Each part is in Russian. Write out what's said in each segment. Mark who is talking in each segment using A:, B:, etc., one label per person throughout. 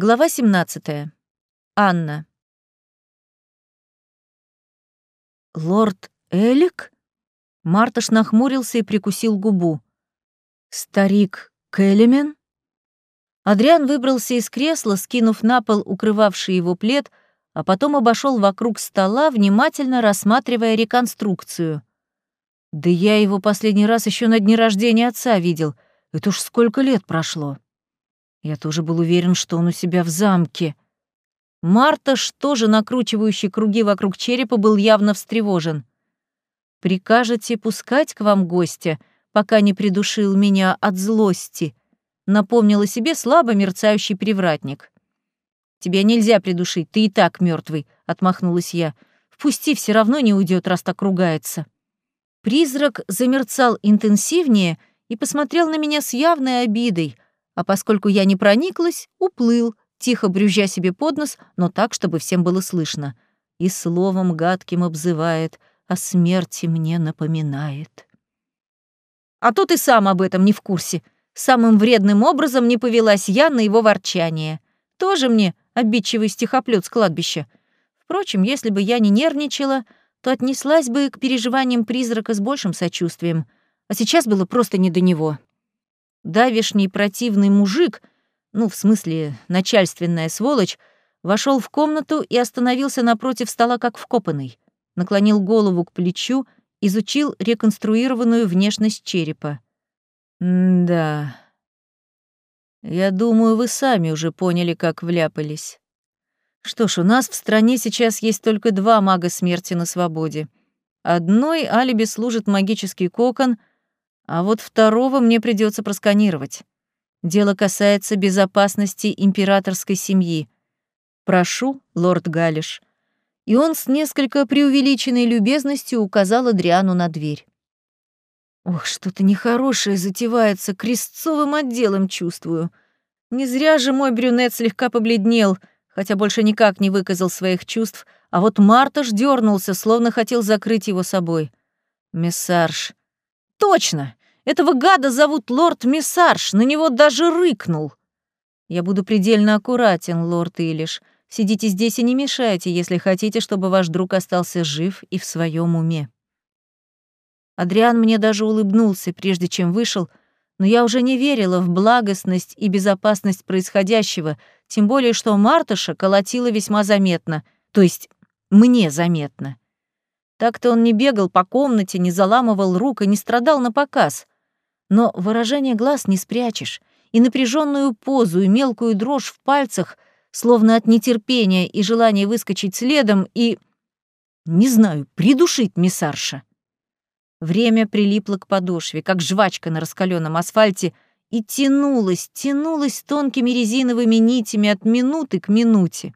A: Глава 17. Анна. «Лорд Элик?» Марташ нахмурился и прикусил губу. «Старик Келлимен?» Адриан выбрался из кресла, скинув на пол укрывавший его плед, а потом обошел вокруг стола, внимательно рассматривая реконструкцию. «Да я его последний раз еще на дне рождения отца видел. Это уж сколько лет прошло!» Я тоже был уверен, что он у себя в замке. Марташ, тоже накручивающий круги вокруг черепа, был явно встревожен. «Прикажете пускать к вам гостя, пока не придушил меня от злости?» напомнил о себе слабо мерцающий привратник. «Тебя нельзя придушить, ты и так мертвый, отмахнулась я. «Впусти, все равно не уйдет, раз так ругается». Призрак замерцал интенсивнее и посмотрел на меня с явной обидой — а поскольку я не прониклась, уплыл, тихо брюзжа себе под нос, но так, чтобы всем было слышно. И словом гадким обзывает, о смерти мне напоминает. А то ты сам об этом не в курсе. Самым вредным образом не повелась я на его ворчание. Тоже мне обидчивый стихоплёт с кладбища. Впрочем, если бы я не нервничала, то отнеслась бы к переживаниям призрака с большим сочувствием. А сейчас было просто не до него. Давишний противный мужик, ну, в смысле, начальственная сволочь, вошел в комнату и остановился напротив стола, как вкопанный. Наклонил голову к плечу, изучил реконструированную внешность черепа. «Да. Я думаю, вы сами уже поняли, как вляпались. Что ж, у нас в стране сейчас есть только два мага смерти на свободе. Одной алиби служит магический кокон — а вот второго мне придется просканировать. Дело касается безопасности императорской семьи. Прошу, лорд Галиш. И он с несколько преувеличенной любезностью указал Адриану на дверь. Ох, что-то нехорошее затевается, крестцовым отделом чувствую. Не зря же мой брюнет слегка побледнел, хотя больше никак не выказал своих чувств, а вот Марташ дернулся, словно хотел закрыть его собой. Мессарж. Точно! Этого гада зовут лорд Миссарш, на него даже рыкнул. Я буду предельно аккуратен, лорд Илиш. Сидите здесь и не мешайте, если хотите, чтобы ваш друг остался жив и в своем уме. Адриан мне даже улыбнулся, прежде чем вышел, но я уже не верила в благостность и безопасность происходящего, тем более что Мартыша колотила весьма заметно, то есть мне заметно. Так-то он не бегал по комнате, не заламывал рук и не страдал на показ — но выражение глаз не спрячешь, и напряженную позу, и мелкую дрожь в пальцах, словно от нетерпения и желания выскочить следом и... Не знаю, придушить миссарша. Время прилипло к подошве, как жвачка на раскаленном асфальте, и тянулось, тянулось тонкими резиновыми нитями от минуты к минуте.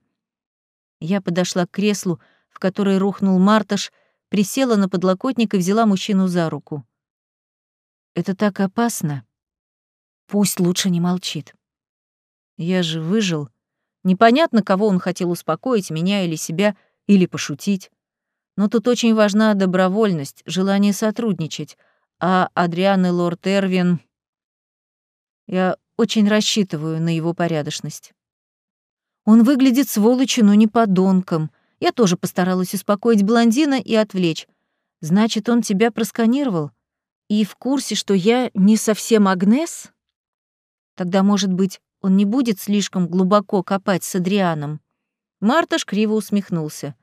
A: Я подошла к креслу, в которое рухнул Марташ, присела на подлокотник и взяла мужчину за руку. Это так опасно. Пусть лучше не молчит. Я же выжил. Непонятно, кого он хотел успокоить, меня или себя, или пошутить. Но тут очень важна добровольность, желание сотрудничать. А Адриан и лорд Эрвин... Я очень рассчитываю на его порядочность. Он выглядит сволочью, но не подонком. Я тоже постаралась успокоить блондина и отвлечь. Значит, он тебя просканировал? И в курсе, что я не совсем Агнес? Тогда, может быть, он не будет слишком глубоко копать с Адрианом. Марташ криво усмехнулся.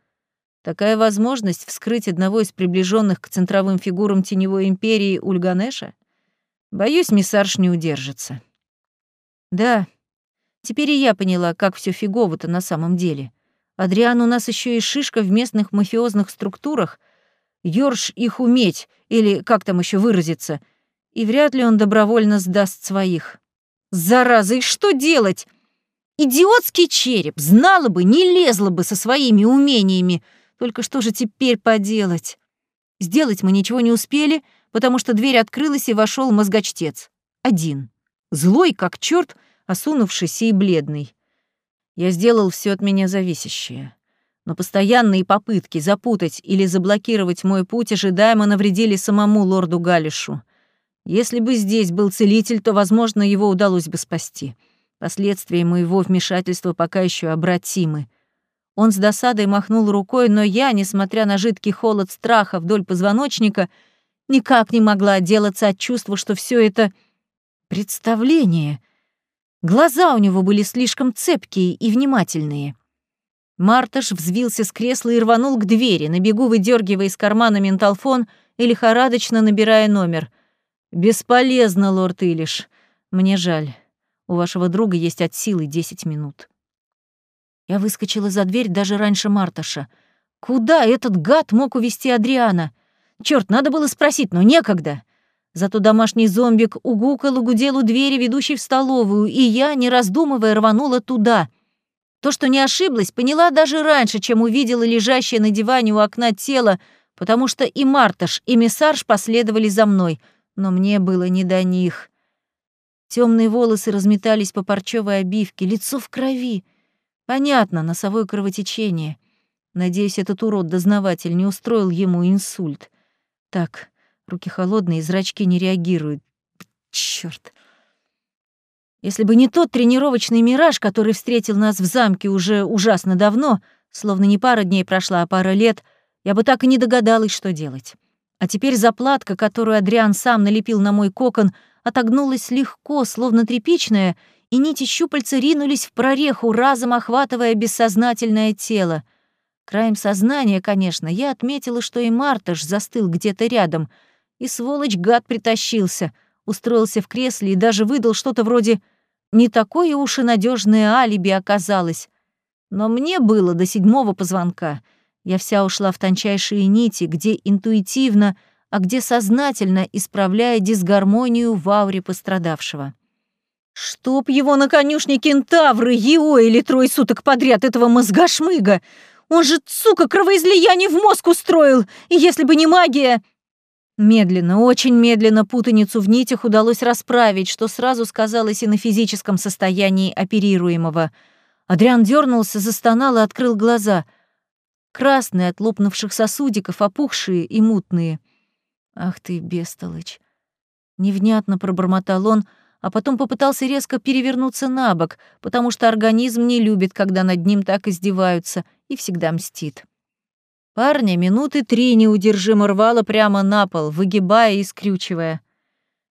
A: Такая возможность вскрыть одного из приближенных к центровым фигурам теневой империи Ульганеша? Боюсь, миссарш не удержится. Да, теперь и я поняла, как все фигово-то на самом деле. Адриан у нас еще и шишка в местных мафиозных структурах, Ёрш их уметь, или как там еще выразиться, и вряд ли он добровольно сдаст своих. Зараза, и что делать? Идиотский череп, знала бы, не лезла бы со своими умениями. Только что же теперь поделать? Сделать мы ничего не успели, потому что дверь открылась и вошел мозгочтец. Один. Злой, как черт, осунувшийся и бледный. Я сделал все от меня зависящее но постоянные попытки запутать или заблокировать мой путь ожидаемо навредили самому лорду Галишу. Если бы здесь был целитель, то, возможно, его удалось бы спасти. Последствия моего вмешательства пока еще обратимы. Он с досадой махнул рукой, но я, несмотря на жидкий холод страха вдоль позвоночника, никак не могла отделаться от чувства, что все это представление. Глаза у него были слишком цепкие и внимательные. Марташ взвился с кресла и рванул к двери, на бегу выдергивая из кармана менталфон и лихорадочно набирая номер. «Бесполезно, лорд Илиш. Мне жаль. У вашего друга есть от силы десять минут». Я выскочила за дверь даже раньше Марташа. Куда этот гад мог увести Адриана? Черт, надо было спросить, но некогда. Зато домашний зомбик угукал и гудел у двери, ведущей в столовую, и я, не раздумывая, рванула туда — то, что не ошиблась, поняла даже раньше, чем увидела лежащее на диване у окна тело, потому что и Марташ, и Мессарж последовали за мной, но мне было не до них. Темные волосы разметались по парчевой обивке, лицо в крови. Понятно, носовое кровотечение. Надеюсь, этот урод-дознаватель не устроил ему инсульт. Так, руки холодные, зрачки не реагируют. Чёрт. Если бы не тот тренировочный мираж, который встретил нас в замке уже ужасно давно, словно не пара дней прошла, а пара лет, я бы так и не догадалась, что делать. А теперь заплатка, которую Адриан сам налепил на мой кокон, отогнулась легко, словно тряпичная, и нити щупальца ринулись в прореху, разом охватывая бессознательное тело. Краем сознания, конечно, я отметила, что и Марташ застыл где-то рядом, и сволочь-гад притащился — устроился в кресле и даже выдал что-то вроде «не такое уж и надежное алиби оказалось». Но мне было до седьмого позвонка. Я вся ушла в тончайшие нити, где интуитивно, а где сознательно исправляя дисгармонию в ауре пострадавшего. «Чтоб его на конюшне кентавры, его или трое суток подряд этого мозгошмыга! Он же, сука, кровоизлияние в мозг устроил! И если бы не магия...» Медленно, очень медленно путаницу в нитях удалось расправить, что сразу сказалось и на физическом состоянии оперируемого. Адриан дернулся, застонал и открыл глаза. Красные от лопнувших сосудиков, опухшие и мутные. «Ах ты, бестолочь!» Невнятно пробормотал он, а потом попытался резко перевернуться на бок, потому что организм не любит, когда над ним так издеваются, и всегда мстит. Парня минуты три неудержимо рвало прямо на пол, выгибая и скрючивая.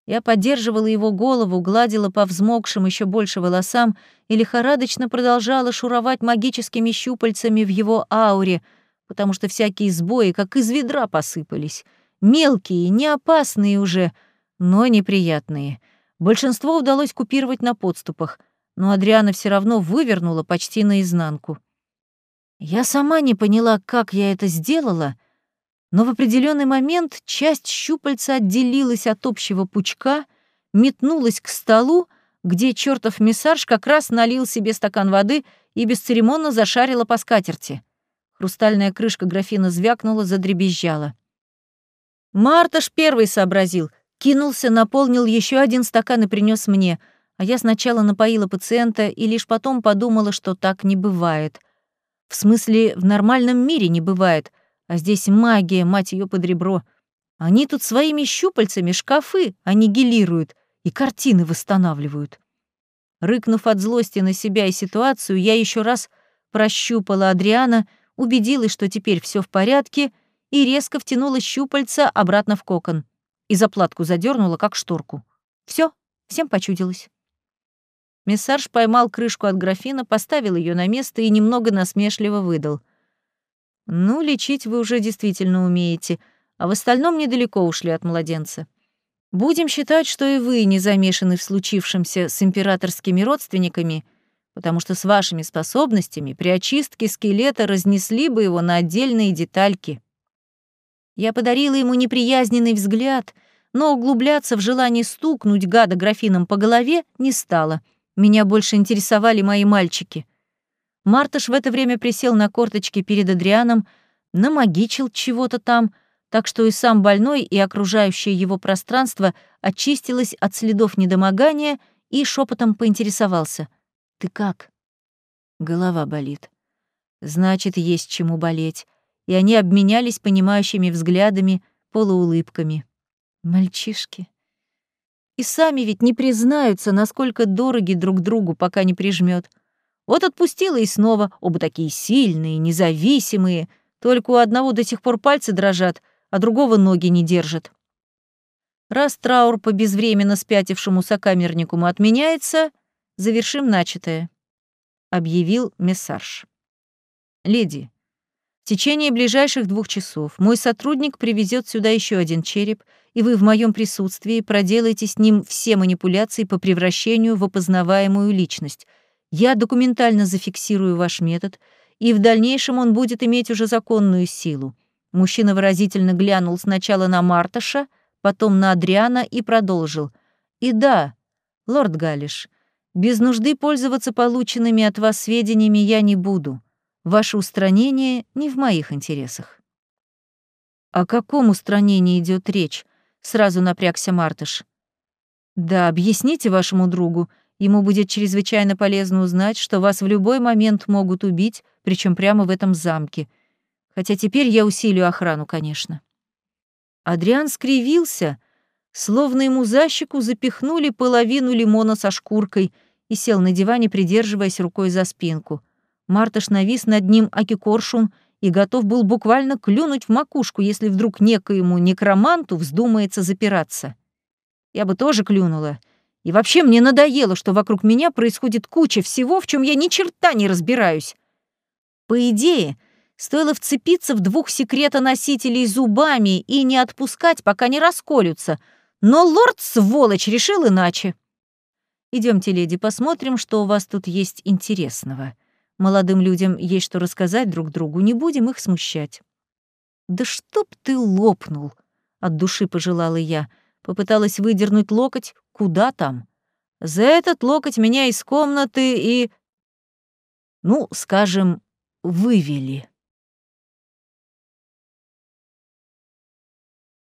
A: Я поддерживала его голову, гладила по взмокшим еще больше волосам и лихорадочно продолжала шуровать магическими щупальцами в его ауре, потому что всякие сбои как из ведра посыпались. Мелкие, не опасные уже, но неприятные. Большинство удалось купировать на подступах, но Адриана все равно вывернула почти наизнанку. Я сама не поняла, как я это сделала, но в определенный момент часть щупальца отделилась от общего пучка, метнулась к столу, где чертов миссарж как раз налил себе стакан воды и бесцеремонно зашарила по скатерти. Хрустальная крышка графина звякнула, задребезжала. Марташ первый сообразил, кинулся, наполнил еще один стакан и принес мне, а я сначала напоила пациента и лишь потом подумала, что так не бывает — в смысле, в нормальном мире не бывает, а здесь магия, мать ее под ребро. Они тут своими щупальцами шкафы аннигилируют и картины восстанавливают. Рыкнув от злости на себя и ситуацию, я еще раз прощупала Адриана, убедилась, что теперь все в порядке, и резко втянула щупальца обратно в кокон. И заплатку задернула, как шторку. Все, всем почудилось. Мессарж поймал крышку от графина, поставил ее на место и немного насмешливо выдал. «Ну, лечить вы уже действительно умеете, а в остальном недалеко ушли от младенца. Будем считать, что и вы не замешаны в случившемся с императорскими родственниками, потому что с вашими способностями при очистке скелета разнесли бы его на отдельные детальки». Я подарила ему неприязненный взгляд, но углубляться в желание стукнуть гада графином по голове не стала — меня больше интересовали мои мальчики. Мартыш в это время присел на корточки перед Адрианом, намагичил чего-то там, так что и сам больной, и окружающее его пространство очистилось от следов недомогания и шепотом поинтересовался. «Ты как?» Голова болит. Значит, есть чему болеть. И они обменялись понимающими взглядами, полуулыбками. Мальчишки. И сами ведь не признаются, насколько дороги друг другу, пока не прижмет. Вот отпустила и снова, оба такие сильные, независимые, только у одного до сих пор пальцы дрожат, а другого ноги не держат. Раз траур по безвременно спятившему сокамернику отменяется, завершим начатое», — объявил мессарж. «Леди, в течение ближайших двух часов мой сотрудник привезет сюда еще один череп, и вы в моем присутствии проделаете с ним все манипуляции по превращению в опознаваемую личность. Я документально зафиксирую ваш метод, и в дальнейшем он будет иметь уже законную силу». Мужчина выразительно глянул сначала на Марташа, потом на Адриана и продолжил. «И да, лорд Галиш, без нужды пользоваться полученными от вас сведениями я не буду. Ваше устранение не в моих интересах». «О каком устранении идет речь?» — сразу напрягся Мартыш. «Да, объясните вашему другу. Ему будет чрезвычайно полезно узнать, что вас в любой момент могут убить, причем прямо в этом замке. Хотя теперь я усилю охрану, конечно». Адриан скривился, словно ему за щеку запихнули половину лимона со шкуркой и сел на диване, придерживаясь рукой за спинку. Мартыш навис над ним Акикоршун и готов был буквально клюнуть в макушку, если вдруг некоему некроманту вздумается запираться. Я бы тоже клюнула. И вообще мне надоело, что вокруг меня происходит куча всего, в чем я ни черта не разбираюсь. По идее, Стоило вцепиться в двух секретоносителей зубами и не отпускать, пока не расколются. Но лорд-сволочь решил иначе. Идемте, леди, посмотрим, что у вас тут есть интересного. Молодым людям есть что рассказать друг другу, не будем их смущать. Да чтоб ты лопнул, от души пожелала я. Попыталась выдернуть локоть, куда там? За этот локоть меня из комнаты и... Ну, скажем, вывели.